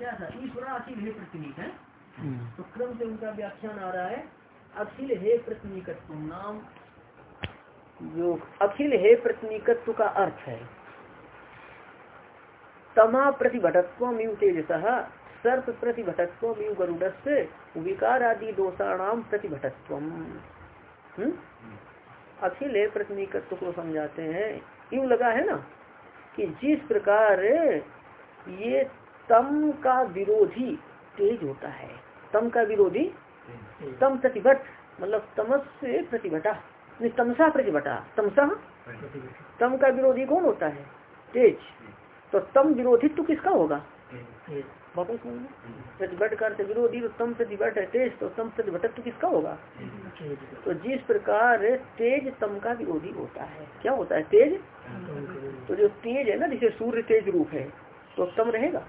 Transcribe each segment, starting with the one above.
क्या था? ईश्वर अखिल है प्रतिनिक है? हम्म। तो क्रम से उनका व्याख्यान आ रहा है अखिल है प्रतिनिकत्व नाम जो अखिल है प्रतिनिकत्व का अर्थ है। तमा प्रतिभटत्व यु तेजस सर्प प्रतिभटत्व यु गरुड़ से विकार आदि दोषाणाम प्रतिभटत्व हम्म? अखिल है प्रतिनिकत्व को समझाते हैं। यूँ लगा है ना कि जिस प्रकार ये तम का विरोधी तेज होता है। तम का विरोधी तम प्रतिभट मतलब तमस से प्रतिभटा नहीं तमसा प्रतिभटा तमसा? तम का विरोधी कौन होता है? तेज। तो तम विरोधी तो किसका होगा? वापस प्रतिभट का अर्थ विरोधी तो तम प्रतिभट है तेज तो तम प्रतिभटत्व तो किसका होगा? तो जिस प्रकार तेज तम का विरोधी होता है क्या होता है तेज? तो जो तेज है ना जिसे सूर्य तेज रूप है तो तम रहेगा।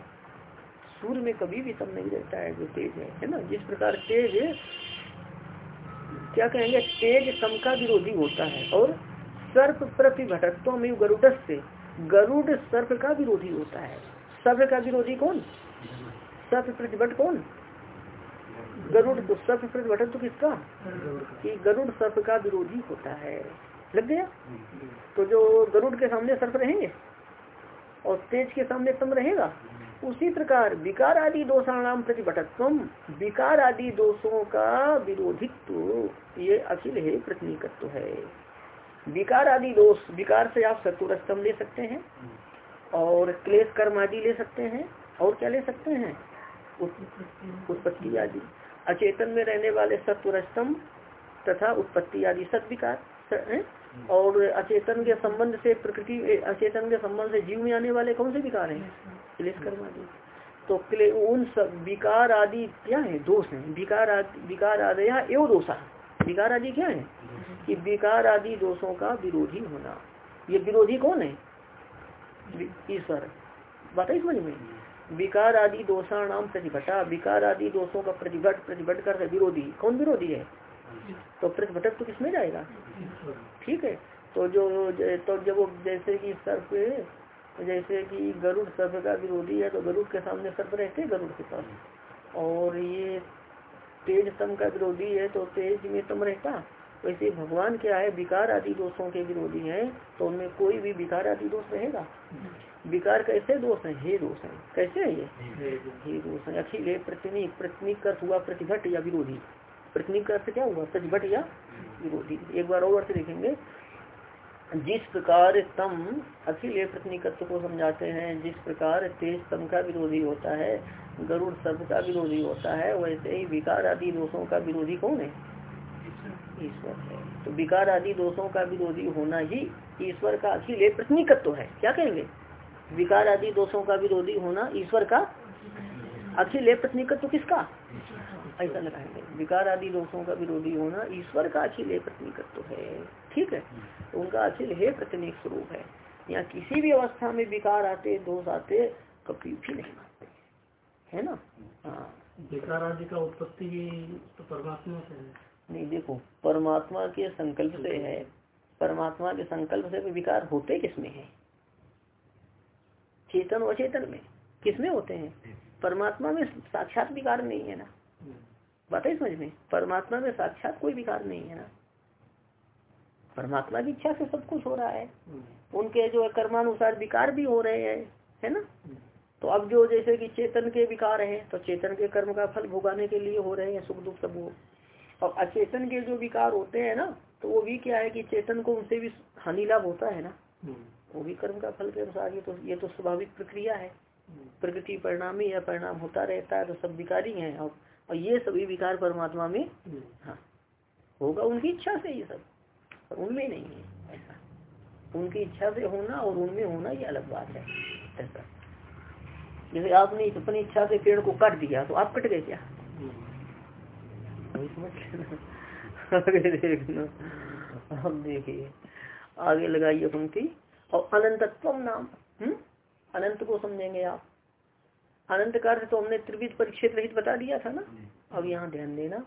सूर्य में कभी भी तम नहीं रहता है, जो तेज है है ना? जिस प्रकार तेज क्या कहेंगे? तेज तम का विरोधी होता है और सर्प प्रतिभटत्व में गरुड़ से गरुड़ सर्प का विरोधी होता है। सर्प का विरोधी कौन? सर्प प्रतिभट कौन? गरुड़ तो सर्प प्रतिभट तो किसका? कि गरुड़ सर्प का विरोधी होता है। लग गया? तो जो गरुड़ के सामने सर्प रहेंगे और तेज के सामने तम रहेगा? उसी प्रकार विकार आदि दोषाणाम प्रतिभटत्व विकार आदि दोषों का विरोधित्व ये अखिल है प्रतिनिकत्व है। विकार आदि दोष विकार से आप सत्वरस्तम ले सकते हैं और क्लेश कर्म आदि ले सकते हैं और क्या ले सकते हैं? उत्पत्ति। आदि। अचेतन में रहने वाले सत्वरस्तम तथा उत्पत्ति आदि सत विकार और अचेतन के संबंध से, प्रकृति अचेतन के संबंध से जीव में आने वाले कौन से विकार हैं? क्लेश कर्म आदि तो क्ले, उन सब विकार आदि क्या है? दोष है। विकार आदि विकार आदि एवं दोषा विकार आदि क्या है? कि विकार आदि दोषों का विरोधी होना। ये विरोधी कौन है? ईश्वर। बात है समझ में? विकार आदि दोषाणाम प्रतिभटा। विकार आदि दोषों का प्रतिभट प्रतिभट कर विरोधी। कौन विरोधी है? तो प्रतिभटक तो किसमें जाएगा? ठीक है। तो जो तो जब वो जैसे कि सर्प जैसे कि गरुड़ सर्प का विरोधी है तो गरुड़ के सामने सर्प रहते गरुड़ के पास। और ये तेज तम का विरोधी है तो तेज में तम रहता। वैसे भगवान क्या है विकार आदि दोषों के विरोधी हैं तो उनमें कोई भी विकार आदि दोष रहेगा। विकार कैसे दोष है? हे दोष है। कैसे है ये? हे दोष। है अखिल है। प्रतिनिक प्रतिनिक अर्थ हुआ प्रतिभट या विरोधी। प्रतिनिक अर्थ क्या हुआ? प्रतिभट या विरोधी। एक बार और अर्थ देखेंगे। जिस प्रकार तम अखिल प्रतिनिकत्व को समझाते हैं जिस प्रकार तेज तम का विरोधी होता है गरुड़ सर्प का विरोधी होता है वैसे ही विकार आदि दोषों का विरोधी कौन है? ईश्वर। है। तो विकार आदि दोषों का विरोधी होना ही ईश्वर का अखिल प्रतिनिकत्व है। क्या कहेंगे? विकार आदि दोषों का विरोधी होना ईश्वर का अखिल प्रतिनिकत्व किसका? ऐसा लगाएँगे विकार आदि दोषों का विरोधी होना ईश्वर का अखिल प्रतिनिकत्व है। ठीक है? तो उनका अखिल है प्रतिनिक स्वरूप है। यहाँ किसी भी अवस्था में विकार आते दोष आते कभी भी नहीं मानते। है ना? हाँ। विकार आदि का उत्पत्ति तो परमात्मा से है। नहीं देखो परमात्मा के संकल्प से है। परमात्मा के संकल्प से विकार होते किसमें है? चेतन अचेतन में। किसमें होते हैं? परमात्मा में साक्षात विकार नहीं है ना। बात है समझ में? परमात्मा में साक्षात कोई विकार नहीं है ना। परमात्मा की इच्छा से सब कुछ हो रहा है। उनके जो कर्मानुसार विकार भी हो रहे हैं है ना? तो अब जो जैसे कि चेतन के विकार हैं तो चेतन के कर्म का फल भोगाने के लिए हो रहे हैं सुख दुख सब वो। और अचेतन के जो विकार होते हैं ना तो वो भी क्या है कि चेतन को उनसे भी हानि लाभ होता है ना। वो भी कर्म का फल के अनुसार ये तो ये तो स्वाभाविक प्रक्रिया है। प्रकृति परिणामी या परिणाम होता रहता है तो सब विकारी हैं। और, और ये सभी विकार परमात्मा में हाँ होगा उनकी इच्छा से ये सब पर उनमें नहीं है ऐसा। उनकी इच्छा से होना और उनमें होना ये अलग बात है ऐसा। जैसे आपने अपनी इच्छा से पेड़ को काट दिया तो आप कट गए क्या? अब देखिए आगे लगाइए पंक्ति और अनंतत्व नाम हम्म अनंत को समझेंगे आप। अनंत का अर्थ तो हमने त्रिविध परिक्षेत्र रहित बता दिया था ना। अब यहाँ ध्यान देना,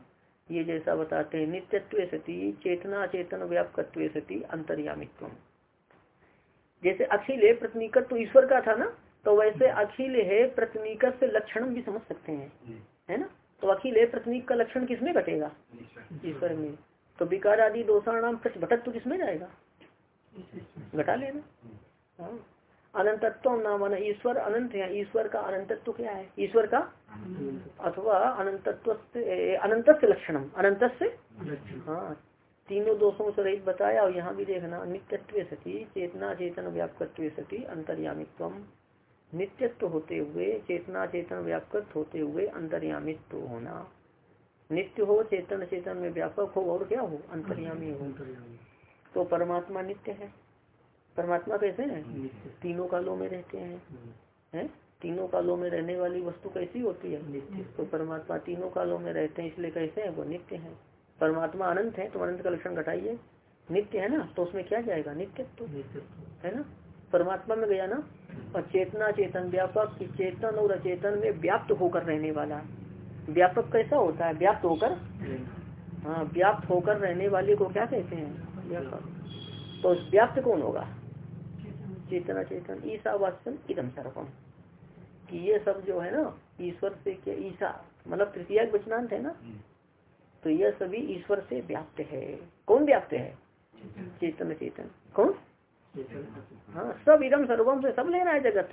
ये जैसा बताते हैं, नित्यत्व सती, चेतना चेतन व्यापकत्व सती, अंतर्यामित्व। जैसे अखिल है प्रतिनिकत तो ईश्वर का था ना तो वैसे अखिल है प्रतिनिक से लक्षण भी समझ सकते हैं। है ना? तो अखिल है प्रतिनिक का लक्षण किसमें घटेगा? ईश्वर में। तो विकार आदि दोषाणाम प्रतिभटक तो किसमें जाएगा? घटा लेना। हाँ। अनंतत्व नाम ईश्वर अनंत है ईश्वर का अनंतत्व क्या है? ईश्वर का अथवा अनंतत्व अनंत से लक्षणम अनंत हाँ तीनों दोषों से रहित बताया और यहाँ भी देखना नित्यत्व सती चेतना चेतन व्यापकत्व सती अंतर्यामित्व नित्यत्व होते हुए चेतना चेतन व्यापक होते हुए अंतर्यामित्व होना। नित्य हो चेतन चेतन में व्यापक हो और क्या हो? अंतर्यामी हो। तो परमात्मा नित्य है। परमात्मा कैसे है? तीनों कालों में रहते हैं। हैं? तीनों कालों में रहने वाली वस्तु कैसी होती है? तो परमात्मा तीनों कालों में रहते हैं इसलिए कैसे है? वो नित्य है। परमात्मा अनंत है तो अनंत का लक्षण घटाइए। नित्य है ना? तो उसमें क्या जाएगा? नित्य तो है ना? परमात्मा में गया ना? और चेतना चेतन व्यापक चेतन और अचेतन में व्याप्त होकर रहने वाला। व्यापक कैसा होता है? व्याप्त होकर? हाँ व्याप्त होकर रहने वाले को क्या कहते हैं? व्यापक। तो व्याप्त कौन होगा? चेतना चेतन ईसा वास्तव इदम सर्वम। कि ये सब जो है ना ईश्वर से क्या ईसा मतलब तृतीय वचनांत है ना? तो यह सभी ईश्वर से व्याप्त है। कौन व्याप्त है? चेतन। चेतन कौन? हाँ सब इदम सर्वम से सब लेना है जगत।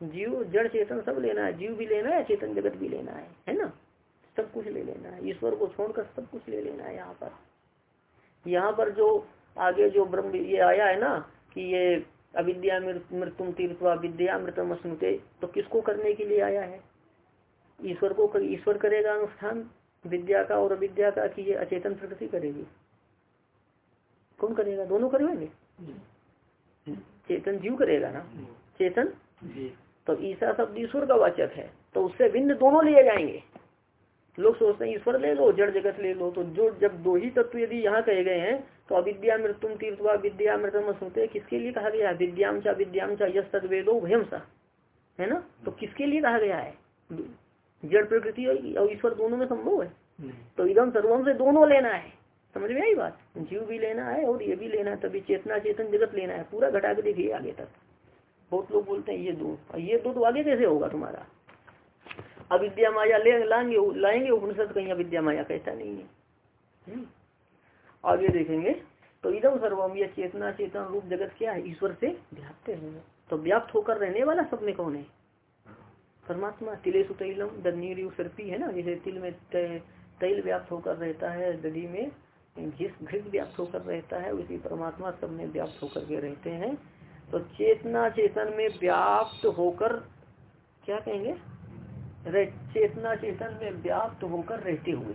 जीव जड़ चेतन सब लेना है। जीव भी लेना है चेतन जगत भी लेना है। है ना? सब कुछ ले लेना है। ईश्वर को छोड़कर सब कुछ ले लेना है यहाँ पर। यहाँ पर जो आगे जो ब्रह्म ये आया है ना कि ये अविद्या मृत्युम तीर्थवा विद्या मृतम अस्नुते तो किसको करने के लिए आया है? ईश्वर को कर, ईश्वर करेगा अनुष्ठान विद्या का और अविद्या का कि ये अचेतन प्रकृति करेगी? कौन करेगा? दोनों करेंगे? चेतन जीव करेगा ना? चेतन? तो ईसा शब्द ईश्वर का वाचक है तो उससे भिन्न दोनों लिए जाएँगे। लोग सोचते हैं ईश्वर ले लो जड़ जगत ले लो तो जो जब दो ही तत्व यदि यहाँ कहे गए हैं तो अविद्या मृत्युम तीर्थवा विद्या मृतम सुनते किसके लिए कहा गया है? विद्याम चा विद्याम चा यश तदवेदो भयम सा। है ना? तो किसके लिए कहा गया है? जड़ प्रकृति और ईश्वर दोनों में संभव है। तो एकदम सर्वम से दोनों लेना है। समझ में आई बात? जीव भी लेना है और ये भी लेना है तभी चेतना चेतन जगत लेना है। पूरा घटा के देखिए आगे तक। बहुत लोग बोलते हैं ये दो। ये दो तो आगे कैसे होगा तुम्हारा? अविद्या माया ले लाएँगे लाएँगे उपनिषद कहीं अविद्या माया कहता नहीं है। हम्म। आगे देखेंगे। तो इधम सर्वम यह चेतना चेतन रूप जगत क्या है? ईश्वर से व्याप्त है तो व्याप्त होकर रहने वाला सब में कौन है? परमात्मा। तिले सुतैलम दनीर सर्पी है ना? जैसे तिल में तैल व्याप्त होकर रहता है दली में जिस घृत व्याप्त होकर रहता है, उसी परमात्मा सब में व्याप्त होकर के रहते हैं। तो चेतना चेतन में व्याप्त होकर क्या कहेंगे? चेतना चेतन में व्याप्त होकर रहते हुए।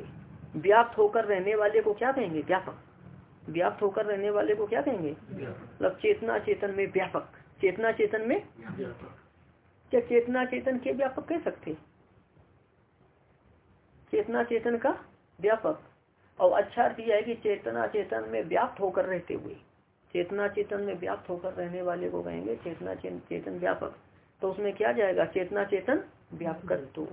व्याप्त होकर रहने वाले को क्या कहेंगे? व्यापक। व्याप्त होकर रहने वाले को क्या कहेंगे? मतलब चेतना चेतन में व्यापक। चेतना चेतन में क्या चेतना चेतन के व्यापक कह सकते? चेतना चेतन का व्यापक। और अच्छा अर्थ यह है कि चेतना चेतन में व्याप्त होकर रहते हुए चेतना चेतन में व्याप्त होकर रहने वाले को कहेंगे चेतना चेतन व्यापक। तो उसमें क्या जाएगा? चेतना चेतन व्यापकत्व।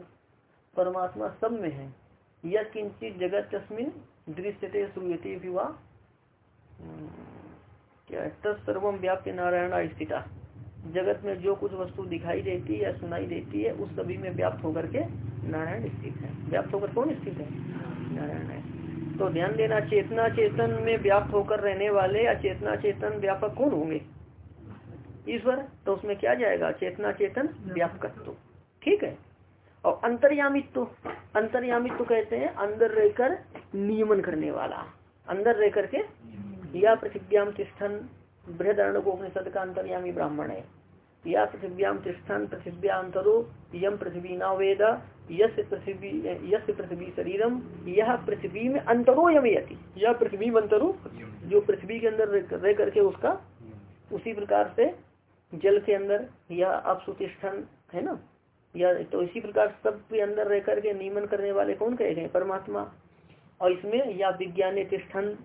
परमात्मा सब में है। यह किंचित जगत तस्मिन दृश्यते श्रूयते विवाह क्या तत्सर्वम व्याप्य नारायण स्थिता। जगत में जो कुछ वस्तु दिखाई देती है या सुनाई देती है, उस सभी में व्याप्त होकर के नारायण स्थित है। व्याप्त होकर कौन स्थित है? नारायण है। तो ध्यान देना चेतना चेतन में व्याप्त होकर रहने वाले या चेतना चेतन व्यापक कौन होंगे? ईश्वर। तो उसमें क्या जाएगा? चेतना चेतन व्यापकत्व। ठीक है? और अंतर्यामित्व अंतर्यामित्व कहते हैं अंदर रहकर नियमन करने वाला। अंदर रह करके या पृथ्व्याम तिष्ठन को उपनिषद का अंतर्यामी ब्राह्मण है। या पृथ्व्याम तिष्ठन पृथ्व्यांतरो यम पृथ्वी न वेद यश पृथ्वी पृथ्वी शरीरम यह पृथ्वी में अंतरो यमयति। यह पृथ्वी अंतरो? जो पृथ्वी के अंदर रह करके उसका उसी प्रकार से जल के अंदर या अपसुतिष्ठन है ना? या तो इसी प्रकार सब के अंदर रह करके नियमन करने वाले कौन कहे गए परमात्मा। और इसमें या विज्ञान तिष्ठन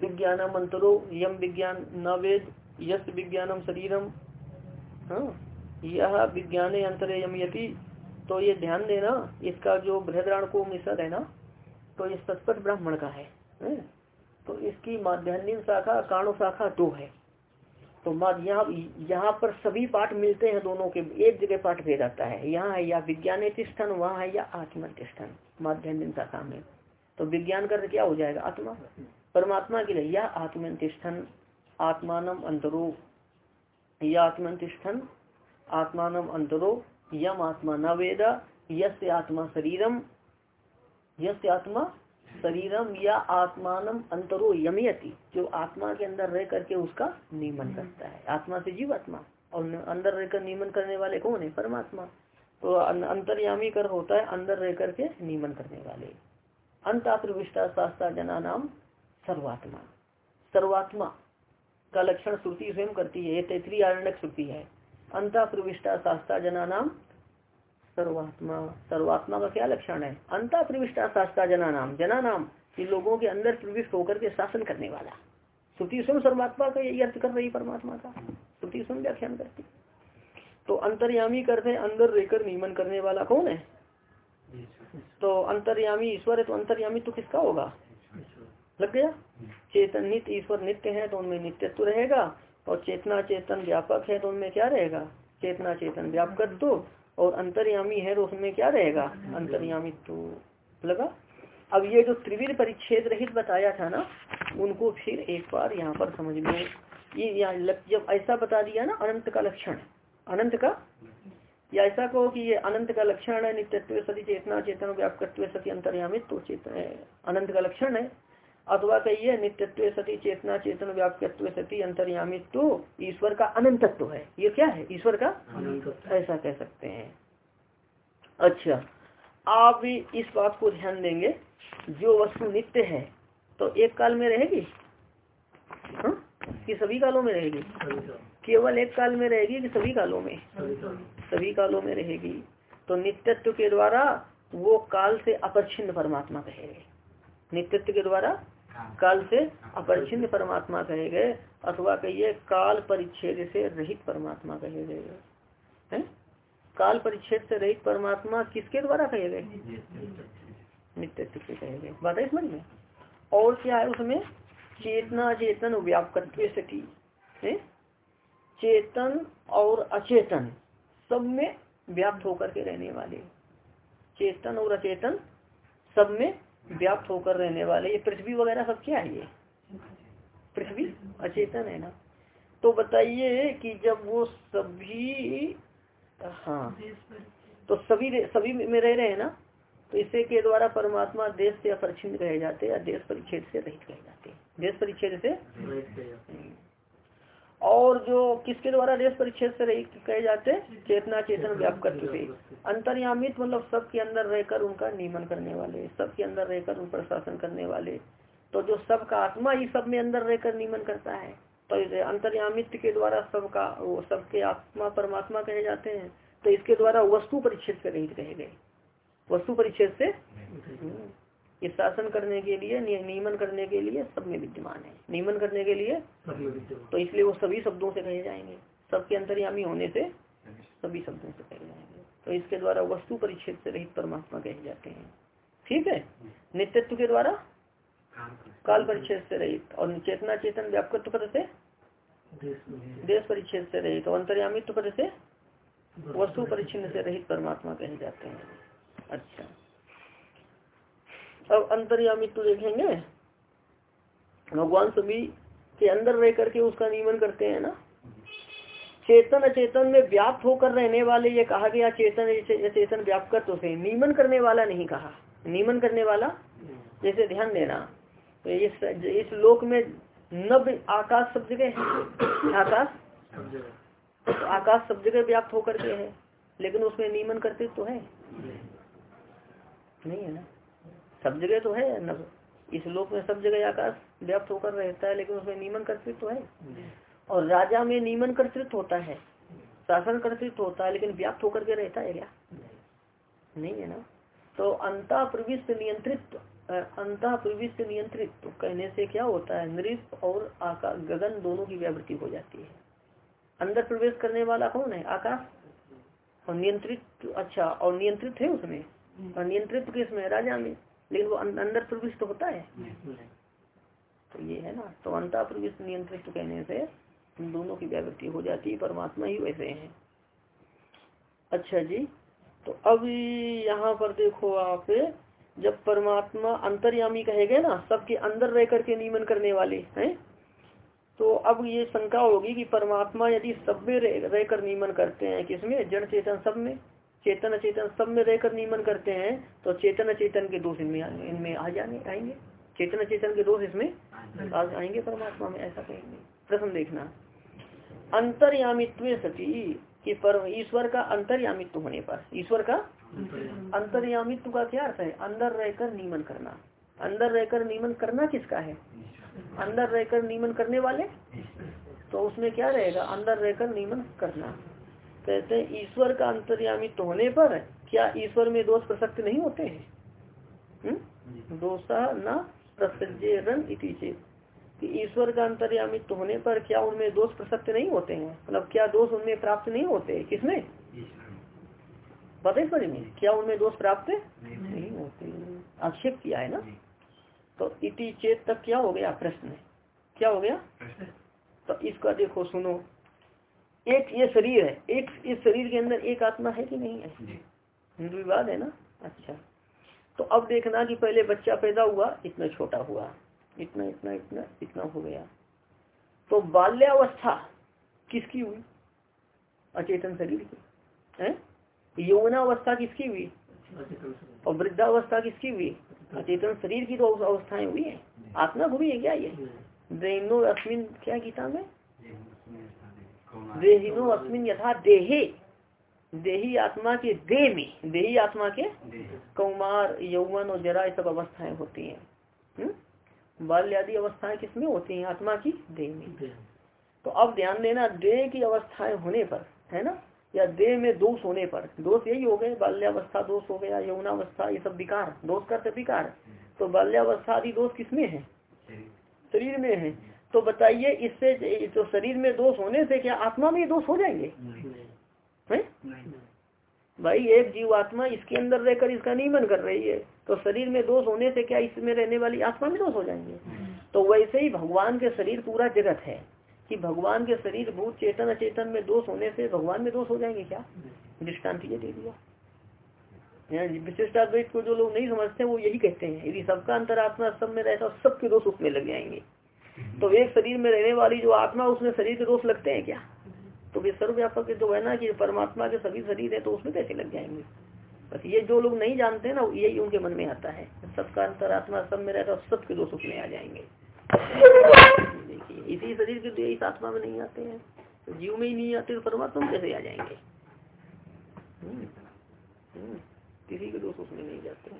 विज्ञान मंत्रो यम विज्ञान न वेद यश विज्ञानम शरीरम। हाँ यह विज्ञान अंतरे यम यमयति। तो ये ध्यान देना इसका जो बृहदारण को मिश्र है ना तो ये सतपथ ब्राह्मण का है, है? तो इसकी माध्यान्ह शाखा काणु शाखा दो है। तो माद यहाँ यहाँ पर सभी पाठ मिलते हैं दोनों के, एक जगह पाठ भेद आता है। यहाँ है या विज्ञान तिष्ठन वहाँ है या आत्मतिष्ठन माध्यम शाखा में। तो विज्ञान कर क्या हो जाएगा? आत्मा। परमात्मा के लिए या आत्मतिष्ठन आत्मान अंतरो, या आत्मतिष्ठन आत्मान अंतरो, यम आत्मा न वेद, यस्य आत्मा शरीरम, यस्य आत्मा शरीरम या आत्मान अंतरो यमयति जो आत्मा के अंदर रह करके उसका नियमन करता है। आत्मा से जीव आत्मा और अंदर रहकर नियमन करने वाले कौन है? परमात्मा। तो अंतर्यामी कर होता है अंदर रह करके नियमन करने वाले। अंत प्रविष्टा शास्त्रा जना नाम सर्वात्मा। सर्वात्मा का लक्षण श्रुति स्वयं करती है ये तैतरी आरण्यक श्रुति है। अंत प्रविष्टा शास्त्रा जना नाम सर्वात्मा सर्वात्मा का क्या लक्षण है? अंत प्रविष्टा शास्त्रा जना नाम जना नाम कि लोगों के अंदर प्रविष्ट होकर के शासन करने वाला। श्रुति सुन सर्वात्मा का यही अर्थ कर रही परमात्मा का। श्रुति स्वयं व्याख्यान करती। तो अंतर्यामी करते अंदर रहकर नियमन करने वाला कौन है? तो अंतर्यामी ईश्वर है तो अंतर्यामी तो किसका होगा? लग गया? चेतन नित्य ईश्वर नित्य है तो उनमें नित्यत्व रहेगा। और चेतना चेतन व्यापक है तो उनमें क्या रहेगा? चेतना चेतन व्यापक तो और अंतर्यामी है तो उसमें क्या रहेगा? अंतर्यामी। तो लगा। अब ये जो त्रिविध परिच्छेद रहित बताया था ना उनको फिर एक बार यहाँ पर समझ लो। ये जब ऐसा बता दिया ना अनंत का लक्षण अनंत का? या ऐसा कहो कि ये अनंत का लक्षण है नित्यत्व सती चेतना चेतन व्यापकत्व सती अंतर्यामित तो चेतन अनंत का लक्षण है। अथवा कहिए नित्यत्व सती चेतना चेतन व्यापकत्व सती अंतर्यामित तो ईश्वर का अनंतत्व है। ये क्या है? ईश्वर का ऐसा कह सकते हैं। अच्छा आप भी इस बात को ध्यान देंगे जो वस्तु नित्य है तो एक काल में रहेगी? हाँ? कि सभी कालों में रहेगी? केवल एक काल में रहेगी कि सभी कालों में? सभी कालों में। रहेगी। तो नित्यत्व के द्वारा वो काल से अपरिछिन्न परमात्मा कहे गए नित्यत्व के द्वारा काल से अपरिछिन्न परमात्मा कहे गए, अथवा कहिए काल परिच्छेद से रहित परमात्मा कहे गए। हैं? काल परिच्छेद से रहित परमात्मा किसके द्वारा कहे गए? नित्यत्व के कहे गए। बात है समझ में? और क्या है उसमें? चेतना चेतन व्यापकत्व सती चेतन और अचेतन सब में व्याप्त होकर के रहने वाले। चेतन और अचेतन सब में व्याप्त होकर रहने वाले, ये पृथ्वी वगैरह सब क्या है ये? पृथ्वी? अचेतन है ना? तो बताइए कि जब वो सभी हाँ तो सभी सभी में रह रहे हैं ना तो इसे के द्वारा परमात्मा देश से अपरिचिन्न रह जाते या देश परिच्छेद से रहित रह जाते देश परिच्छेद से? और जो किसके द्वारा देश परिच्छेद से रहित कहे जाते चेतना चेतन व्यापक से। अंतर्यामित मतलब सबके अंदर रहकर उनका नियमन करने वाले सबके अंदर रहकर उन पर शासन करने वाले। तो जो सबका आत्मा ही सब में अंदर रहकर नियमन करता है तो अंतर्यामित के द्वारा सबका वो सबके आत्मा परमात्मा कहे जाते हैं तो इसके द्वारा वस्तु परिच्छेद से रहित कहे गए। वस्तु परिच्छेद से ये शासन करने के लिए नियमन करने के लिए सब में विद्यमान है। नियमन करने के लिए तो इसलिए वो सभी शब्दों से कहे जाएँगे। सबके अंतर्यामी होने से सभी शब्दों से कहे जाएँगे। तो इसके द्वारा वस्तु परिच्छेद से रहित परमात्मा कहे जाते हैं। ठीक है? नित्यत्व के द्वारा काल परिच्छेद से रहित और चेतना चेतन व्यापकत्व पद से देश परिच्छेद से रहित और अंतर्यामित्व पद से वस्तु परिच्छिन्न से रहित परमात्मा कहे जाते हैं। अच्छा। अब अंतर्यामित्व देखेंगे। भगवान सभी के अंदर रह करके उसका नियमन करते हैं ना। चेतन अचेतन में व्याप्त होकर रहने वाले, ये कहा गया चेतन चेतन व्यापकत्व से नियमन करने वाला नहीं कहा। नियमन करने वाला? जैसे ध्यान देना तो इस इस लोक में नव आकाश सब जगह है। आकाश? तो आकाश सब जगह व्याप्त होकर के है, लेकिन उसमें नियमन करते तो है। नहीं है ना? सब जगह तो है नब इस लोक में सब जगह आकाश व्याप्त होकर रहता है, लेकिन उसमें नियमन कर्तृत्व है। और राजा में नियमन कर्तृत्व होता है, शासन कर्तृत्व होता है, लेकिन व्याप्त होकर के रहता है क्या? नहीं है ना? तो अंता प्रविष्ट नियंत्रित अंता प्रविष्ट नियंत्रित तो कहने से क्या होता है? नृप और आकाश, गगन दोनों की व्यावृत्ति हो जाती है। अंदर प्रवेश करने वाला कौन है? आकाश। और नियंत्रित अच्छा और नियंत्रित है उसमें। और नियंत्रित किसमें? राजा में। लेकिन वो अं-, अंदर प्रविष्ट होता है। तो ये है ना तो अंता प्रविष्ट नियंत्रित कहने से इन दोनों की व्यावृत्ति हो जाती है परमात्मा ही वैसे है। अच्छा जी तो अब यहाँ पर देखो आप जब परमात्मा अंतर्यामी कहेगे ना सबके अंदर रह करके नियमन करने वाले हैं तो अब ये शंका होगी कि परमात्मा यदि सब में रह कर नियमन करते हैं किसमें? जड़ चेतन सब में। चेतन अचेतन सब में रहकर नियमन करते हैं तो चेतन अचेतन के दोष इनमें इनमें आ जाने आएँगे। चेतन अचेतन के दोष इसमें आएँगे परमात्मा में ऐसा कहेंगे। प्रश्न देखना। अंतर्यामित्व सती कि पर ईश्वर का अंतर्यामित्व होने पर ईश्वर का अंतर्यामित्व का क्या अर्थ है? अंदर रहकर नियमन करना। अंदर रहकर नियमन करना किसका है? अंदर रहकर नियमन करने वाले? तो उसमें क्या रहेगा? अंदर रहकर नियमन करना। कहते हैं ईश्वर का अंतर्यामित्व होने पर क्या ईश्वर में दोष प्रसक्त नहीं होते हैं? हम्म? दोषा न प्रसजन इति चेत। कि ईश्वर का अंतर्यामित्व होने पर क्या उनमें दोष प्रसक्त नहीं होते हैं? मतलब क्या दोष उनमें प्राप्त नहीं होते किसमें? बताइए में। क्या उनमें दोष प्राप्त नहीं होते आक्षेप किया है ना? तो इति चेत तक क्या हो गया? प्रश्न क्या हो गया? तो इसका देखो सुनो। एक ये शरीर है एक इस शरीर के अंदर एक आत्मा है कि नहीं है? हिंदू विवाद है ना? अच्छा। तो अब देखना कि पहले बच्चा पैदा हुआ इतना छोटा हुआ इतना इतना इतना इतना हो गया। तो बाल्यावस्था किसकी हुई? अचेतन शरीर की। है? यौवनावस्था किसकी हुई? और वृद्धावस्था किसकी हुई? अचेतन शरीर की तो अवस्थाएँ हुई है। आत्मा हुई है क्या ये? देनो अस्मिन क्या गीता में? देहिनो अस्मिन यथा देहे। देही आत्मा के देह में देही आत्मा के कौमार यौवन और जरा ये सब अवस्थाएँ होती हैं। हम्म? बाल्य आदि अवस्थाएँ किसमें होती हैं? आत्मा की देह में। तो अब ध्यान देना देह की अवस्थाएँ होने पर है ना? या देह में दोष होने पर। दोष यही हो गए बाल्यावस्था दोष हो गया यौनावस्था ये सब विकार। दोष करते विकार। तो बाल्यावस्था आदि दोष किसमें है? शरीर में है। तो बताइए इससे तो शरीर में दोष होने से क्या आत्मा में दोष हो जाएँगे? है? भाई एक जीव आत्मा इसके अंदर रहकर इसका नहीं मन कर रही है तो शरीर में दोष होने से क्या इसमें रहने वाली आत्मा में दोष हो जाएँगे? तो वैसे ही भगवान के शरीर पूरा जगत है कि भगवान के शरीर भूत चेतन अचेतन में दोष होने से भगवान में दोष हो जाएँगे क्या? दृष्टांत ये दे दिया। विशिष्टाद्वैत को जो लोग नहीं समझते वो यही कहते हैं यदि सबका अंतरात्मा सब में रहता सबके दोष उसमें लग जाएँगे। तो एक शरीर में रहने वाली जो आत्मा उसमें शरीर के दोष लगते हैं क्या? तो वे सर्वव्यापक जो है ना कि परमात्मा के सभी शरीर है तो उसमें कैसे लग जाएँगे? बस ये जो लोग नहीं जानते ना यही उनके मन में आता है। सबका अंतरात्मा सब में रहता है सबके दोष उसमें आ जाएँगे। देखिए इसी शरीर के इस आत्मा में नहीं आते हैं। तो जीव में ही नहीं आते तो परमात्मा कैसे आ जाएँगे? हम्म, हम्म, किसी के दोष उसमें नहीं जाते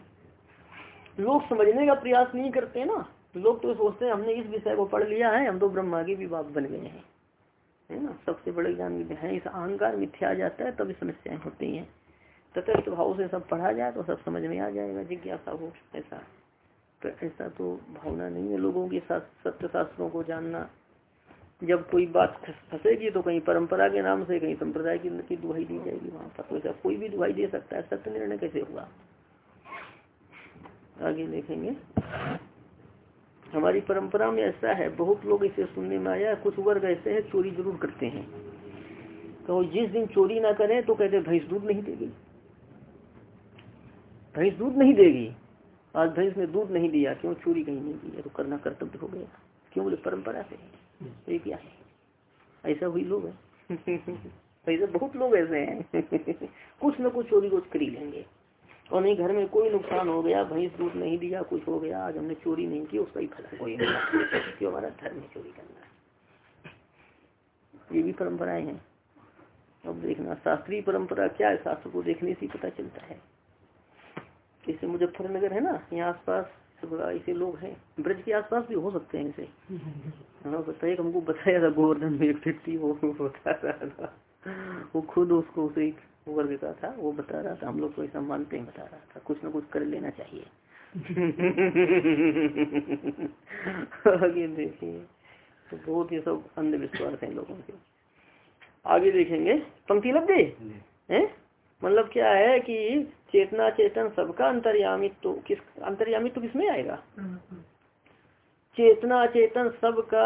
लोग समझने का प्रयास नहीं करते ना। लोग तो सोचते हैं हमने इस विषय को पढ़ लिया है हम तो ब्रह्मा के भी बाप बन गए हैं। है ना? सबसे बड़े ज्ञान है इस अहंकार मिथ्या जाता है तभी समस्याएँ होती हैं। तथस्थ भाव से सब पढ़ा जाए तो सब समझ में आ जाएगा जिज्ञासा हो ऐसा। तो ऐसा तो भावना नहीं है लोगों के साथ सत्य शास्त्रों को जानना। जब कोई बात फंसेगी तो कहीं परंपरा के नाम से कहीं संप्रदाय की, दुहाई दी जाएगी वहाँ पर। तो ऐसा कोई भी दुहाई दे सकता है सत्य निर्णय कैसे होगा? आगे देखेंगे। हमारी परंपरा में ऐसा है, बहुत लोग इसे सुनने में आया कुछ वर्ग ऐसे हैं, चोरी ज़रूर करते हैं। तो जिस दिन चोरी ना करें तो कहते भैंस दूध नहीं देगी। भैंस दूध नहीं देगी? आज भैंस ने दूध नहीं दिया, क्यों चोरी कहीं नहीं दिया तो करना कर्तव्य हो गया। क्यों? बोले, परंपरा से ये क्या है। ऐसा हुई लोग है। ऐसे बहुत लोग ऐसे हैं। कुछ न कुछ चोरी रोज कर लेंगे। और नहीं, घर में कोई नुकसान हो गया भैंस दूध नहीं दिया, कुछ हो गया, आज हमने चोरी नहीं की, उसका ही फल कोई क्यों हमारा धर्म चोरी करना है। ये भी परंपराएँ हैं। अब देखना, शास्त्रीय परंपरा क्या है? शास्त्र को देखने से पता चलता है। जैसे मुजफ्फरनगर है ना, यहाँ आसपास ऐसे लोग हैं। ब्रज के आसपास भी हो सकते हैं ऐसे हाँ बताइए, हमको बताया था गोवर्धन में एक व्यक्ति वो बता रहा था वो खुद उसको उसे वर्ग का था वो बता रहा था हम लोग को ऐसा मानते हैं बता रहा था कुछ ना कुछ कर लेना चाहिए। आगे देखिए तो बहुत ही सब अंधविश्वास है लोगों के। आगे देखेंगे पंक्ति लग है? मतलब क्या है कि चेतना चेतन सबका अंतर्यामित्व तो किस अंतर्यामित्व तो किसमें आएगा? चेतना चेतन सब का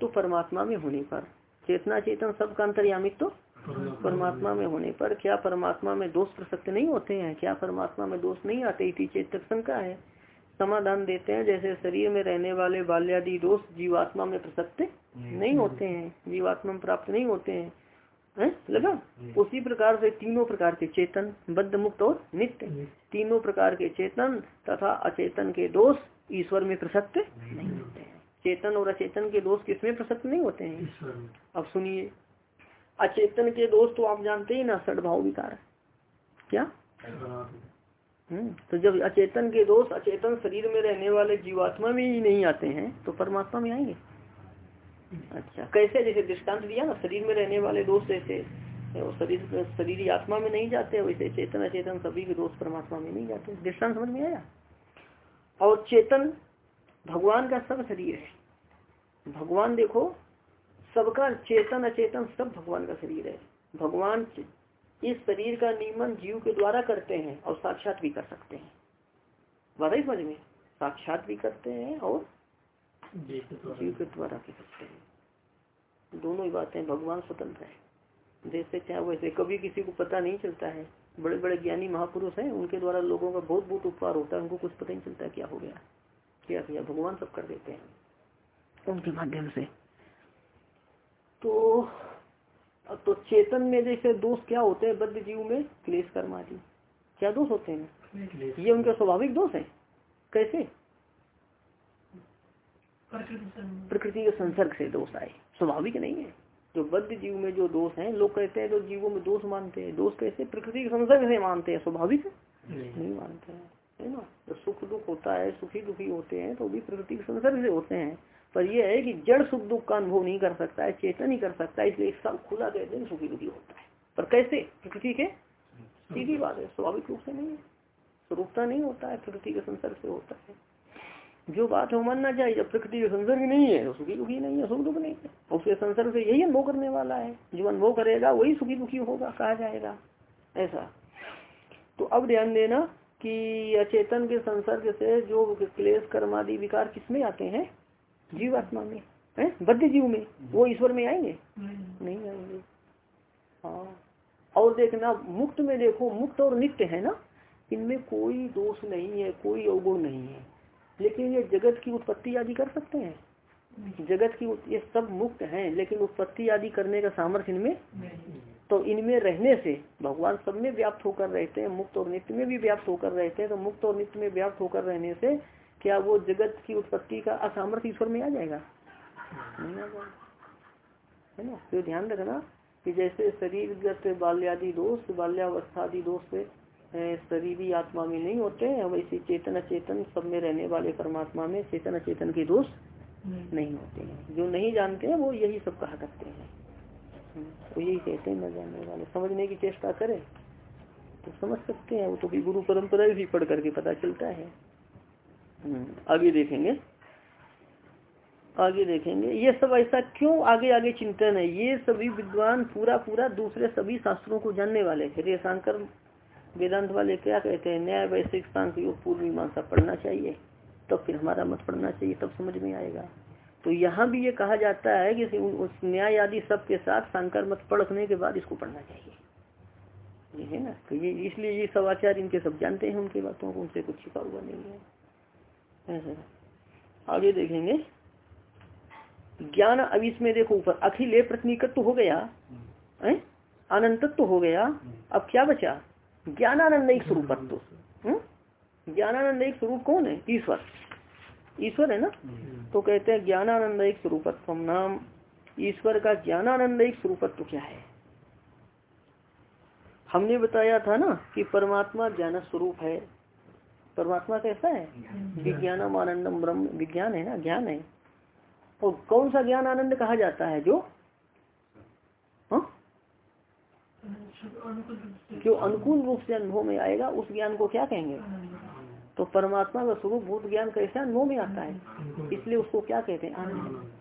तो परमात्मा में होने पर। चेतना चेतन सब का अंतर्यामित्व परमात्मा में होने पर क्या परमात्मा में दोष प्रसक्त नहीं होते हैं? क्या परमात्मा में दोष नहीं आते? इसी चेतक शंका है। समाधान देते हैं जैसे शरीर में रहने वाले बाल्यादि दोष जीवात्मा में प्रसक्त नहीं। होते हैं। जीवात्मा में प्राप्त नहीं होते हैं। है? लगा? उसी प्रकार से तीनों प्रकार के चेतन बद्ध मुक्त और नित्य। तीनों प्रकार के चेतन तथा अचेतन के दोष ईश्वर में प्रसक्त नहीं। होते हैं। चेतन और अचेतन के दोष किसमें प्रसक्त नहीं होते हैं? अब सुनिए। अचेतन के दोष तो आप जानते ही ना, सदभाव विकार क्या? हम्म तो जब अचेतन के दोष अचेतन शरीर में रहने वाले जीवात्मा में ही नहीं आते हैं तो परमात्मा में आएँगे? अच्छा कैसे? जैसे दृष्टांत दिया ना, शरीर में रहने वाले दोष जैसे शरीर शरीर आत्मा में नहीं जाते, वैसे चेतन अचेतन सभी के दोष परमात्मा में नहीं जाते। दृष्टांत समझ में आया? और चेतन, भगवान का सब शरीर है। भगवान देखो सबका चेतन अचेतन सब भगवान का शरीर है। भगवान इस शरीर का नियमन जीव के द्वारा करते हैं और साक्षात भी कर सकते हैं। बात समझ में? साक्षात भी करते हैं और जीव के द्वारा भी करते हैं। दोनों ही बातें भगवान स्वतंत्र है। जैसे चाहे वैसे कभी किसी को पता नहीं चलता है। बड़े बड़े ज्ञानी महापुरुष हैं उनके द्वारा लोगों का बहुत बहुत उपकार होता है। उनको कुछ पता नहीं चलता क्या हो गया क्या किया। भगवान सब कर देते हैं। उनके माध्यम से। तो तो चेतन में जैसे दोष क्या होते हैं बद्ध जीव में? क्लेश कर्म आदि क्या दोष होते हैं? ये उनके स्वाभाविक दोष है? कैसे? प्रकृति के संसर्ग से दोष आए। स्वाभाविक नहीं है। जो बद्ध जीव में जो दोष है लोग कहते हैं जो जीवों में दोष मानते हैं। दोष कैसे? प्रकृति के संसर्ग से मानते हैं। स्वाभाविक नहीं। मानते हैं। है ना? तो सुख दुख होता है सुखी दुखी होते हैं तो भी प्रकृति के संसर्ग से होते हैं। पर यह है कि जड़ सुख दुख का अनुभव नहीं कर सकता है, चेतन ही कर सकता है, इसलिए सब खुला कहते हैं सुखी दुखी होता है। पर कैसे? प्रकृति के सीधी बात है, स्वाभाविक रूप से नहीं है। स्वरूपता नहीं होता है, प्रकृति के संसर्ग से होता है। जो बात है मानना चाहिए, जब प्रकृति का संसर्ग नहीं है तो सुखी दुखी नहीं है, सुख दुख नहीं है। उसके संसर्ग से यही अनुभव करने वाला है। जो अनुभव करेगा, वही सुखी दुखी होगा, कहा जाएगा। ऐसा। तो अब ध्यान देना कि अचेतन के संसर्ग से जो क्लेश, कर्मादि, विकार किसमें आते हैं? जीवात्मा में है? बद्ध जीव में। वो ईश्वर में आएँगे? नहीं। आएँगे। हाँ। और देखना मुक्त में देखो मुक्त और नित्य है ना? इनमें कोई दोष नहीं है कोई अवगुण नहीं है। लेकिन ये जगत की उत्पत्ति आदि कर सकते हैं। जगत की ये सब मुक्त हैं लेकिन उत्पत्ति आदि करने का सामर्थ्य इनमें तो इनमें रहने से भगवान सब में व्याप्त होकर रहते हैं मुक्त और नित्य में भी व्याप्त होकर रहते हैं तो मुक्त और नित्य में व्याप्त होकर रहने से क्या वो जगत की उत्पत्ति का असामर्थ्य ईश्वर में आ जाएगा? नहीं आ जाएगा। है ना? तो ध्यान रखना कि जैसे शरीरगत बाल्यादि दोष बाल्यावस्थादि दोष से शरीरी आत्मा में नहीं होते हैं वैसे चेतन अचेतन सब में रहने वाले परमात्मा में चेतन अचेतन के दोष नहीं। होते हैं। जो नहीं जानते हैं वो यही सब कहा करते हैं। वो यही कहते हैं न जानने वाले। समझने की चेष्टा करें। तो समझ सकते हैं वो तो भी गुरु परंपरा भी पढ़ करके पता चलता है। आगे देखेंगे। आगे देखेंगे। ये सब ऐसा क्यों आगे आगे चिंतन है? ये सभी विद्वान पूरा पूरा दूसरे सभी शास्त्रों को जानने वाले शंकर वेदांत वाले क्या कहते हैं? न्याय वैश्विक सांख योग पूर्व मीमांसा पढ़ना चाहिए। तब फिर हमारा मत पढ़ना चाहिए, तब समझ में आएगा। तो यहाँ भी ये कहा जाता है कि उस न्याय आदि सब के साथ शंकर मत पढ़ने के बाद इसको पढ़ना चाहिए। है ना? तो ये, इसलिए ये सब आचार्य इनके सब जानते हैं, उनके बातों को, उनसे कुछ छिपा हुआ नहीं है। आगे देखेंगे। ज्ञान अब इसमें देखो ऊपर अखिले प्रतिनिकत्व हो गया है? अनंतत्व हो गया। अब क्या बचा? ज्ञानानंद एक स्वरूपत्व हम्म? ज्ञानानंद एक स्वरूप कौन है? ईश्वर। ईश्वर है ना? तो कहते हैं ज्ञानानंद एक स्वरूपत्व नाम। ईश्वर का ज्ञानानंद एक स्वरूपत्व क्या है? हमने बताया था ना कि परमात्मा ज्ञान स्वरूप है। परमात्मा कैसा है विज्ञानम आनंदम ब्रह्म विज्ञान है ना ज्ञान है। तो कौन सा ज्ञान आनंद कहा जाता है जो? हा? जो अनुकूल रूप से अनुभव में आएगा उस ज्ञान को क्या कहेंगे? तो परमात्मा का स्वरूप भूत ज्ञान कैसे अनुभव में आता है। इसलिए उसको क्या कहते हैं? आनंद।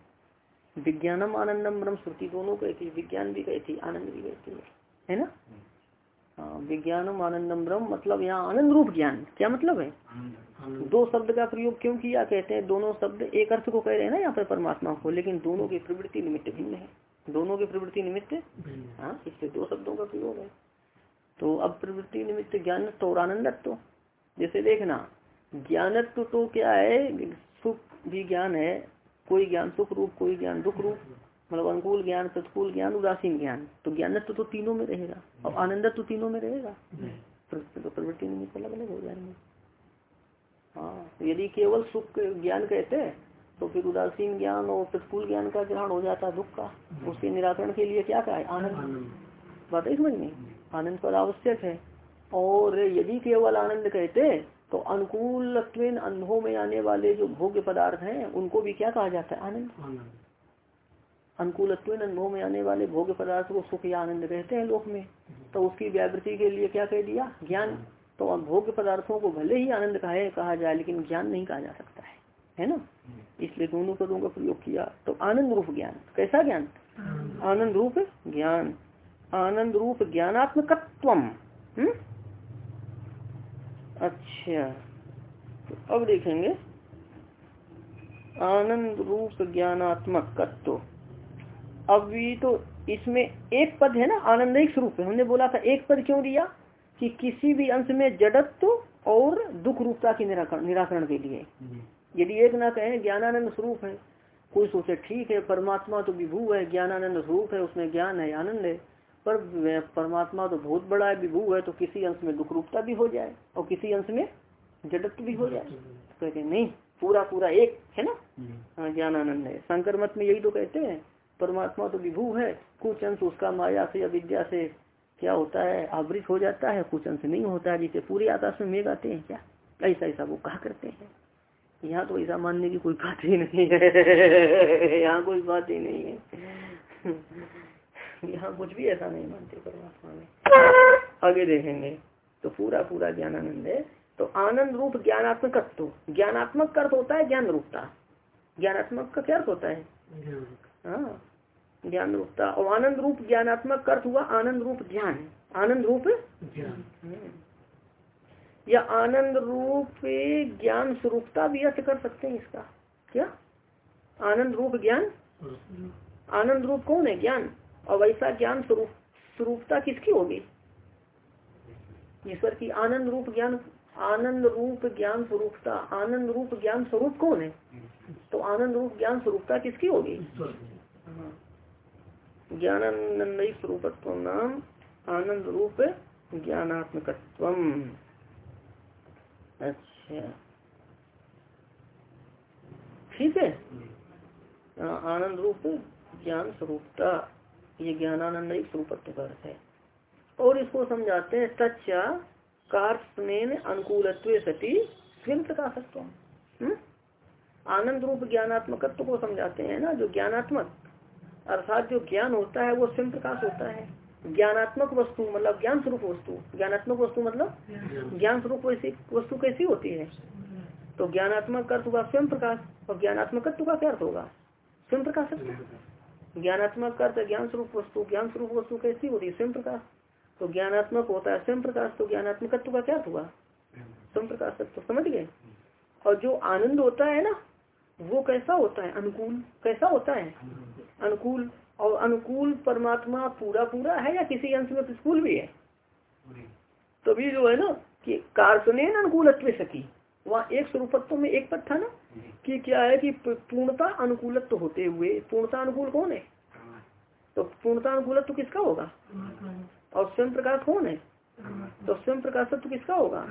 विज्ञानम आनंदम ब्रह्म श्रुति दोनों कहती विज्ञान भी कहती आनंद भी कहती है। है ना? हाँ विज्ञानम आनंदम ब्रह्म मतलब यहाँ आनंद रूप ज्ञान। क्या मतलब है? दो शब्द का प्रयोग क्यों किया? कहते हैं दोनों शब्द एक अर्थ को कह रहे हैं ना यहाँ पर परमात्मा को लेकिन दोनों की प्रवृत्ति निमित्त भिन्न है। दोनों की प्रवृत्ति निमित्त हाँ। इससे दो शब्दों का प्रयोग है। तो अब प्रवृत्ति निमित्त ज्ञानत्व और आनंदत्व जैसे देखना ज्ञानत्व तो क्या है? सुख भी ज्ञान है कोई ज्ञान सुख रूप कोई ज्ञान दुख रूप। मतलब अनुकूल ज्ञान प्रतिकूल ज्ञान उदासीन ज्ञान। तो ज्ञानत्व तो तो तीनों में रहेगा। और आनंदत्व तो तीनों में रहेगा। तो प्रवृत्ति निमित्त अलग अलग हो जाएँगे। हाँ यदि केवल सुख ज्ञान कहते हैं तो फिर उदासीन ज्ञान और प्रतिकूल ज्ञान का ग्रहण हो जाता है दुख का। उसके निराकरण के लिए क्या कहा है? आनंद। बात है समझ में? आनंद पर आवश्यक है। और यदि केवल आनंद कहते तो अनुकूल अनुभव में आने वाले जो भोग्य पदार्थ हैं उनको भी क्या कहा जाता है? आनंद। अनुकूल अनुभव में आने वाले भोग पदार्थ को सुख या आनंद कहते हैं लोक में। तो उसकी व्यावृति के लिए क्या कह दिया? ज्ञान। तो भोग पदार्थों को भले ही आनंद कहे कहा जाए, लेकिन ज्ञान नहीं कहा जा सकता है। है ना? इसलिए दोनों पदों का प्रयोग किया। तो आनंद रूप ज्ञान। कैसा ज्ञान? आनंद रूप ज्ञान। आनंद रूप ज्ञानात्मकत्व हम्म? अच्छा। तो अब देखेंगे। आनंद रूप ज्ञानात्मक तत्व अभी तो इसमें एक पद है ना आनंदिक स्वरूप है। हमने बोला था एक पद क्यों दिया? कि किसी भी अंश में जड़त्व और दुख रूपता के निराकरण निराकरण के लिए। यदि एक ना कहे ज्ञानानंद स्वरूप है। कोई सोचे ठीक है परमात्मा तो विभू है ज्ञानानंद स्वरूप है उसमें ज्ञान है आनंद है। पर परमात्मा तो बहुत बड़ा है विभू है तो किसी अंश में दुख रूपता भी हो जाए और किसी अंश में जड़त्व भी हो जाए। तो कहते नहीं पूरा पूरा एक है ना? हाँ ज्ञानानंद है। शंकर मत में यही तो कहते हैं। परमात्मा तो विभू है कुछ अंश उसका माया से या विद्या से क्या होता है, आवृत हो जाता है कुछ अंश नहीं होता है, जिसे पूरे आकाश में मेघ आते हैं क्या? ऐसा ऐसा वो कहा करते हैं। यहाँ तो ऐसा मानने की कोई बात ही नहीं है। यहाँ कोई बात ही नहीं है। यहाँ कुछ भी ऐसा नहीं मानते परमात्मा में। आगे देखेंगे तो पूरा पूरा ज्ञानानंद है। तो आनंद रूप ज्ञानात्मक ज्ञानात्मक अर्थ होता है ज्ञान रूपता। ज्ञानात्मक का क्या अर्थ होता हाँ? ज्ञान रूपता। और आनंद रूप ज्ञानात्मक अर्थ हुआ आनंद रूप ज्ञान आनंद रूप? ज्ञान या आनंद रूप ज्ञान स्वरूपता भी अर्थ कर सकते हैं इसका। क्या? आनंद रूप ज्ञान? आनंद रूप कौन है? ज्ञान। और वैसा ज्ञान स्वरूप स्वरूपता किसकी होगी? ईश्वर की। आनंद रूप ज्ञान आनंद रूप ज्ञान स्वरूपता। आनंद रूप ज्ञान स्वरूप कौन है? तो आनंद रूप ज्ञान स्वरूपता किसकी होगी? ज्ञानानंद स्वरूपत्व नाम आनंद रूप ज्ञानात्मकत्व अच्छा। ठीक है? आनंद रूप ज्ञान स्वरूपता ये ज्ञानानंद स्वरूपत्व का अर्थ है। और इसको समझाते हैं सच्चा कार्मेन अनुकूल सती स्वयं प्रकाशत्व हम्म? आनंद रूप ज्ञानात्मकत्व को समझाते हैं ना जो ज्ञानात्मक अर्थात जो ज्ञान होता है, वो स्वयं प्रकाश होता है। ज्ञानात्मक वस्तु मतलब ज्ञान स्वरूप वस्तु। ज्ञानात्मक वस्तु मतलब ज्ञान स्वरूप वस्तु कैसी होती है? तो ज्ञानात्मक अर्थ हुआ स्वयं प्रकाश, और ज्ञानात्मकत्व का क्या अर्थ होगा? स्वयं प्रकाश ज्ञानात्मक अर्थ ज्ञान स्वरूप वस्तु, ज्ञान स्वरूप वस्तु कैसी होती है? स्वयं प्रकाश। तो ज्ञानात्मक होता है स्वयं प्रकाश तो ज्ञानात्मकत्व का क्या हुआ स्वयं प्रकाश तो समझ गए? और जो आनंद होता है ना, वो कैसा होता है? अनुकूल कैसा होता है? अनुकूल और अनुकूल परमात्मा पूरा पूरा है या किसी अंश में प्रतिकूल भी है? तभी जो है ना कि कार्सने अनुकूल सकी वहाँ एक स्वरूपत्व में एक पद था ना कि क्या है कि पूर्णता अनुकूलत्व होते हुए पूर्णता अनुकूल कौन है? तो पूर्णता अनुकूलत्व किसका होगा? और स्वयं प्रकाश कौन है? तो स्वयं प्रकाशत्व किसका होगा?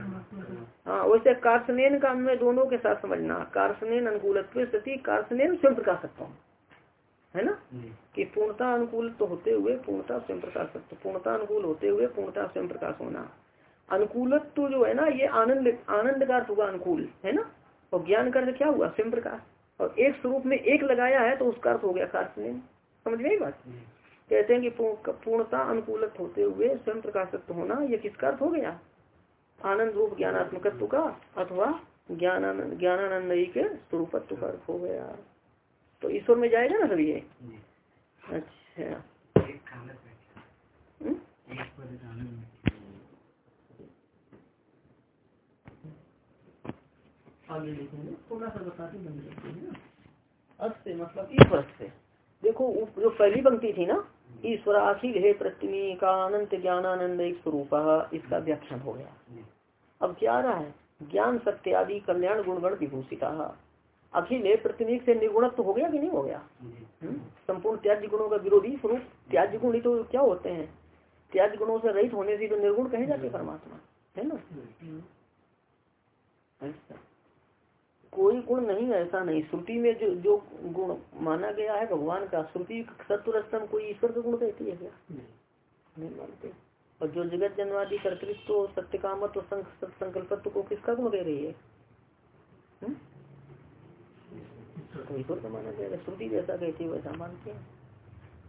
हाँ वैसे कार्सनेन का में दोनों के साथ समझना कार्सनेन अनुकूलत्व सती कार्सनेन स्वयं प्रकाशत्व। है ना? कि पूर्णता अनुकूल तो होते हुए पूर्णता स्वयं प्रकाश पूर्णता अनुकूल होते हुए पूर्णता स्वयं प्रकाश होना। अनुकूलत्व जो है ना ये आनंद आनंद का अर्थ होगा अनुकूल है ना? और ज्ञान का अर्थ क्या हुआ? स्वयं प्रकाश। और एक स्वरूप में एक लगाया है तो उसका अर्थ हो गया खास में। समझ गई बात? कहते हैं कि पूर्णता अनुकूलत होते हुए स्वयं प्रकाशत्व होना ये किसका अर्थ हो गया? आनंद रूप ज्ञानात्मकत्व का अथवा ज्ञानानंद ज्ञानानंद के स्वरूपत्व का अर्थ हो गया। तो ईश्वर में जाएगा ना सभी ये? अच्छा। हम्म? आगे थोड़ा सा बताते बंद करते हैं मतलब ईश्वर से। देखो जो पहली पंक्ति थी ना ईश्वर अखिल है प्रतिमी का अनंत ज्ञानानंद एक स्वरूप इसका व्याख्यान हो गया। अब क्या आ रहा है? ज्ञान सत्य आदि कल्याण गुणगण विभूषिता अखिल प्रतिनिक से निर्गुणत्व तो हो गया कि नहीं हो गया? हम्म? संपूर्ण त्याज्य गुणों का विरोधी स्वरूप। त्याज्य गुण ही तो क्या होते हैं? त्याज्य गुणों से रहित होने से तो निर्गुण कहे जाते परमात्मा। है ना? ऐसा। कोई गुण नहीं है ऐसा नहीं। श्रुति में जो जो गुण माना गया है भगवान का श्रुति सत्वरस्तम कोई ईश्वर का गुण कहती है क्या? नहीं। मानते। और जो जगत जन्मादि कर्तृत्व सत्य कामत कामत्व संकल्पत्व को किसका गुण दे रही है? हम्म? तो ईश्वर का माना जाएगा श्रुति जैसा कहती है, वैसा मानते हैं।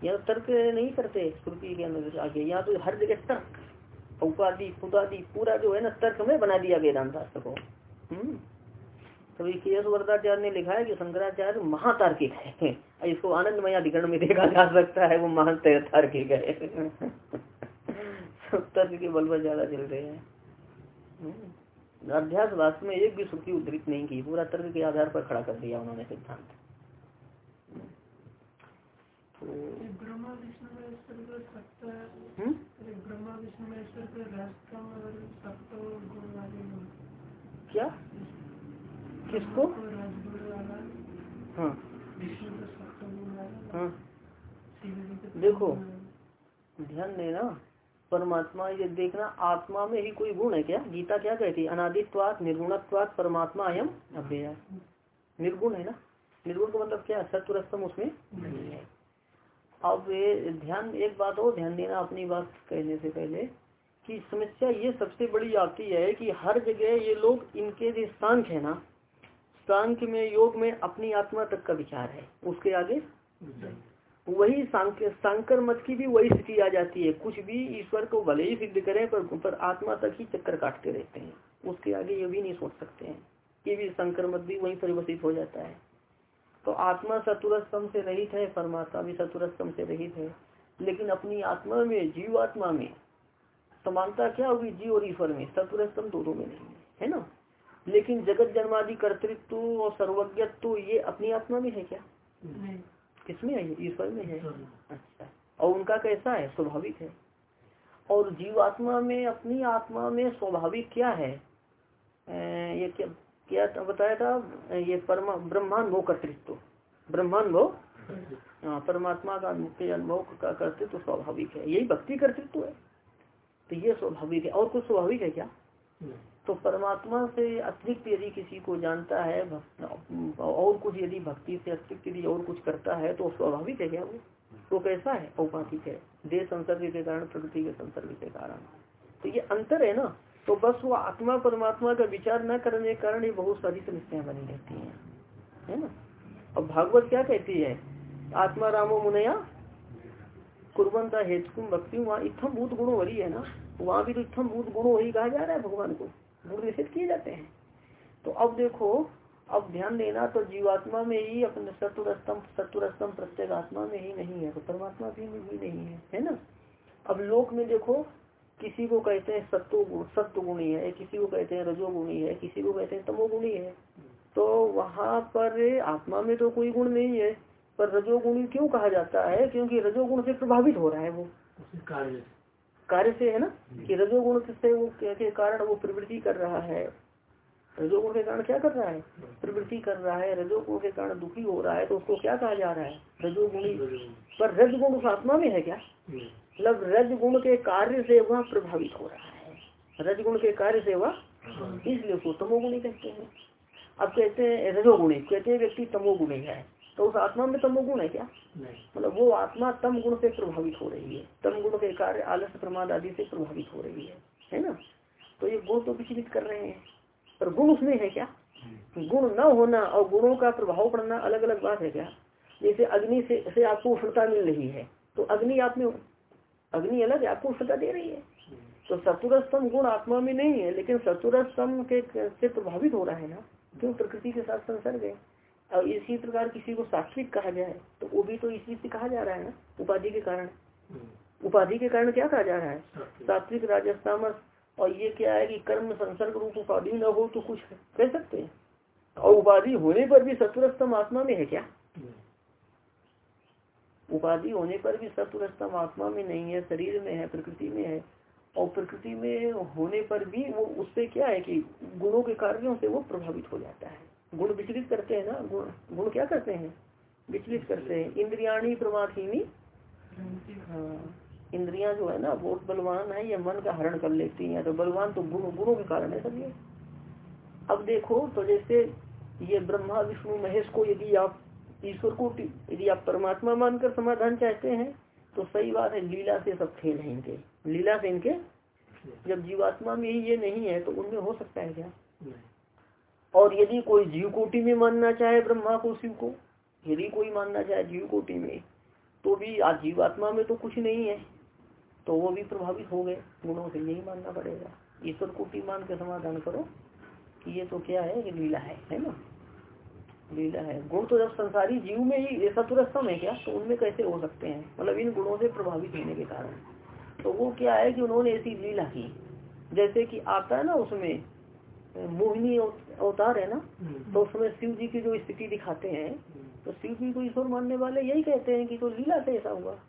यहाँ तर्क नहीं करते श्रुति के अंदर आगे। यहाँ तो हर जगह तर्क उपाधि खुदादि पूरा जो है ना, तर्क में बना दिया वेदांत शास्त्र को। हम्म। तभी एस ने लिखा है कि शंकराचार्य महातार्किक है। इसको आनंदमय अधिकरण में देखा जा सकता है, वो महान तार्किक है। सब तर्क के बल पर ज़्यादा चल रहे हैं। हम्म। अध्यास वास्तव में एक भी श्रुति उद्धृत नहीं की पूरा तर्क के आधार पर खड़ा कर दिया उन्होंने सिद्धांत। तो हम्म? क्या? किसको? हाँ। हाँ। देखो। ध्यान देना। परमात्मा, ये देखना आत्मा में ही कोई गुण है क्या? गीता क्या कहती है? अनादित्वात निर्गुणत्वात परमात्मा अयम अव्यय निर्गुण है ना? निर्गुण का मतलब क्या है? सत्वरस्तम उसमें अब ध्यान, एक बात और ध्यान देना अपनी बात कहने से पहले कि समस्या ये सबसे बड़ी आती है कि हर जगह ये लोग इनके जो सांख्य है ना? सांख्य में, योग में अपनी आत्मा तक का विचार है। उसके आगे वही सांक- सांकर मत की भी वही स्थिति आ जाती है। कुछ भी ईश्वर को भले ही सिद्ध करें, पर पर आत्मा तक ही चक्कर काटते रहते हैं। उसके आगे ये भी नहीं सोच सकते हैं। ये भी संकर मत भी वही परिवर्तित हो जाता है। तो आत्मा सतुरस्तम से रहित है, परमात्मा भी सतुरस्तम से रहित है। लेकिन अपनी आत्मा में, जीवात्मा में समानता क्या होगी? जीव और ईश्वर में। सतुरस्तम दोनों में नहीं है। ना? लेकिन जगत जन्मादि कर्तृत्व और सर्वज्ञत्व ये अपनी आत्मा में है क्या? किसमें है? ईश्वर में है। अच्छा। और उनका कैसा है? स्वाभाविक है। और जीवात्मा में अपनी आत्मा में स्वाभाविक क्या है? ये क्या क्या बताया था? ये परमा ब्रह्मांड भोग कर्तृत्व। ब्रह्मांड भोग हाँ परमात्मा का मुख्य अनुभव का कर्तृत्व स्वाभाविक है। यही भक्ति कर्तृत्व है। तो ये स्वाभाविक है। और कुछ स्वाभाविक है क्या। तो परमात्मा से अतिरिक्त यदि किसी को जानता है और कुछ यदि भक्ति से अतिरिक्त यदि और कुछ करता है तो स्वाभाविक है क्या वो? तो कैसा है? औपाधिक है। देह संसर्ग के कारण, प्रकृति के संसर्ग के कारण। तो ये अंतर है ना? तो बस वो आत्मा परमात्मा का विचार न करने के कारण ये बहुत सारी समस्याएँ बनी रहती हैं। है ना? और भागवत क्या कहती है? आत्मा रामो मुनया कुरबंता हेतु भक्ति। वहाँ इत्थम भूत गुणों वरी है ना? वहाँ भी तो इत्थम भूत गुणों वही कहा जा रहा है भगवान को। गुण निषेध किए जाते हैं। तो अब देखो, अब ध्यान देना तो जीवात्मा में ही अपने सत्वरस्तम सत्वरस्तम प्रत्येक आत्मा में ही नहीं है तो परमात्मा भी भी नहीं है है ना? अब लोक में देखो, किसी को कहते हैं सत्व सत्व गुणी है, किसी को कहते हैं रजोगुणी है, किसी को कहते हैं तमोगुणी है। तो वहाँ पर आत्मा में तो कोई गुण नहीं है, पर रजोगुणी क्यों कहा जाता है? क्योंकि रजोगुण से प्रभावित हो रहा है वो। कार्य। कार्य से है ना? कि रजोगुण से वो के के कारण वो प्रवृत्ति कर रहा है। रजोगुण के कारण क्या कर रहा है? प्रवृत्ति कर रहा है। रजोगुण के कारण दुखी हो रहा है तो उसको क्या कहा जा रहा है? रजोगुणी। पर रजगुण उस आत्मा में है क्या? मतलब रजगुण के कार्य से वह प्रभावित हो रहा है। रजगुण के कार्य से वह इसलिए उसको तमोगुणी कहते हैं। अब कहते हैं रजोगुणी। कहते हैं व्यक्ति तमोगुणी है। तो उस आत्मा में तमोगुण है क्या? नहीं। मतलब वो आत्मा तम गुण से प्रभावित हो रही है। तम गुण के कार्य आलस प्रमाद आदि से प्रभावित हो रही है। है ना? तो ये गुण तो विचलित कर रहे हैं। पर गुण उसमें है क्या? गुण न होना और गुणों का प्रभाव पड़ना अलग अलग बात है क्या? जैसे अग्नि से, से आपको उष्णता मिल रही है तो अग्नि आप में अग्नि अलग है आपको उष्णता दे रही है। तो सतुरस्तम गुण आत्मा में नहीं है लेकिन सतुरस्तम के से प्रभावित हो रहा है ना? क्यों? प्रकृति के साथ संसर्ग है। और इसी प्रकार किसी को सात्विक कहा जाए तो वो भी तो इसी से कहा जा रहा है ना उपाधि के कारण। उपाधि के कारण क्या कहा जा रहा है? सात्विक। राजस्थामस। और ये क्या है कि कर्म संसर्ग रूप उपाधि न हो तो कुछ कह सकते हैं। और उपाधि होने पर भी सत्वरस्तम आत्मा में है क्या? उपाधि होने पर भी सत्वरस्तम आत्मा में नहीं है शरीर में है प्रकृति में है। और प्रकृति में होने पर भी वो उससे क्या है कि गुणों के कार्यों से वो प्रभावित हो जाता है। गुण विचलित करते हैं ना? गुण गुण क्या करते हैं? विचलित करते हैं। इंद्रियाणी प्रमाथीनी हाँ। इंद्रियाँ जो है ना बहुत बलवान है, ये मन का हरण कर लेती हैं। तो बलवान तो गुण, गुणों के कारण है सब ये। अब देखो तो जैसे ये ब्रह्मा, विष्णु, महेश को यदि आप, ईश्वर को यदि आप परमात्मा मानकर समाधान चाहते हैं तो सही बात है, लीला से सब खेल है इनके। लीला से इनके, जब जीवात्मा में ही ये नहीं है तो उनमें हो सकता है क्या? और यदि कोई जीव कोटि में मानना चाहे ब्रह्मा को शिव को यदि कोई मानना चाहे जीव कोटि में तो भी आज जीवात्मा में तो कुछ नहीं है। तो वो भी प्रभावित हो गए, गुणों से यही मानना पड़ेगा। ईश्वर कोटि मान के समाधान करो कि ये तो क्या है, ये लीला है है ना? लीला है। गुण तो जब संसारी जीव में ही ऐसा तुरस्तम है क्या? तो उनमें कैसे हो सकते हैं? मतलब इन गुणों से प्रभावित होने के कारण। तो वो क्या है कि उन्होंने ऐसी लीला की। जैसे कि आता है ना उसमें मोहिनी अवतार है ना? तो उसमें शिव जी की जो स्थिति दिखाते हैं तो शिव जी को ईश्वर मानने वाले यही कहते हैं कि तो लीला से ऐसा हुआ।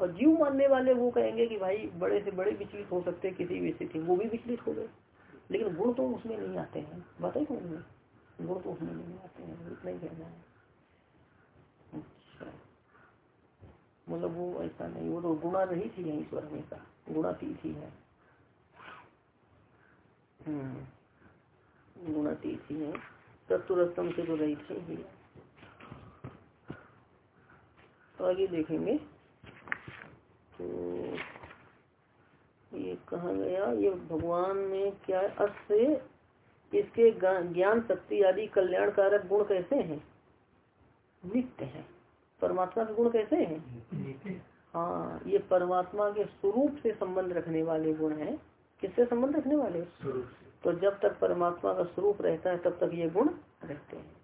और जीव मानने वाले वो कहेंगे कि भाई बड़े से बड़े विचलित हो सकते हैं किसी भी स्थिति वो भी विचलित हो गए। लेकिन गुण तो उसमें नहीं आते हैं। बताइए समझ गुण तो उसमें नहीं आते हैं। इतना ही कहना है। अच्छा। मतलब वो ऐसा नहीं वो तो गुणा रही थी ईश्वर हमेशा। गुणातीत ही है। हम्म। गुणातीत ही है तत्वरस्तम से तो रही थी ही। तो आगे देखेंगे। तो ये कहा गया ये भगवान में क्या अस्य इसके ज्ञान शक्ति आदि कल्याण कारक गुण कैसे हैं? नित्य है। परमात्मा के गुण कैसे हैं? हाँ। ये परमात्मा के स्वरूप से संबंध रखने वाले गुण हैं। किससे संबंध रखने वाले? तो जब तक परमात्मा का स्वरूप रहता है, तब तक ये गुण रहते हैं।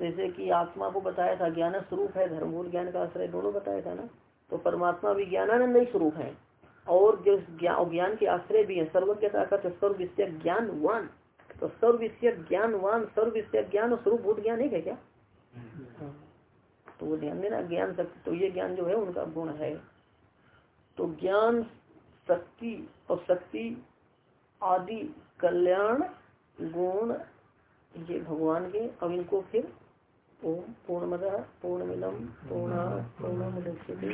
जैसे कि आत्मा को बताया था, ज्ञान स्वरूप है धर्मभूत ज्ञान का आश्रय दोनों बताया था ना? तो परमात्मा भी ज्ञानानंद ही स्वरूप है। और जो ज्ञान के आश्रय भी है सर्वज्ञता का सर्व विषय ज्ञानवान। तो सर्व विषय ज्ञानवान सर्व विषय ज्ञान और स्वरूप भूत ज्ञान है क्या। तो वो ध्यान देना, ज्ञान शक्ति तो ये ज्ञान जो है, उनका गुण है। तो ज्ञान, शक्ति और शक्ति आदि कल्याण, गुण, ये भगवान के, अब इनको फिर ओम, पूर्णमद पूर्णमिदम पूर्णा पूर्णमुदच्यते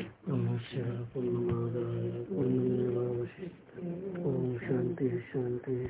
ओम शांति शांति।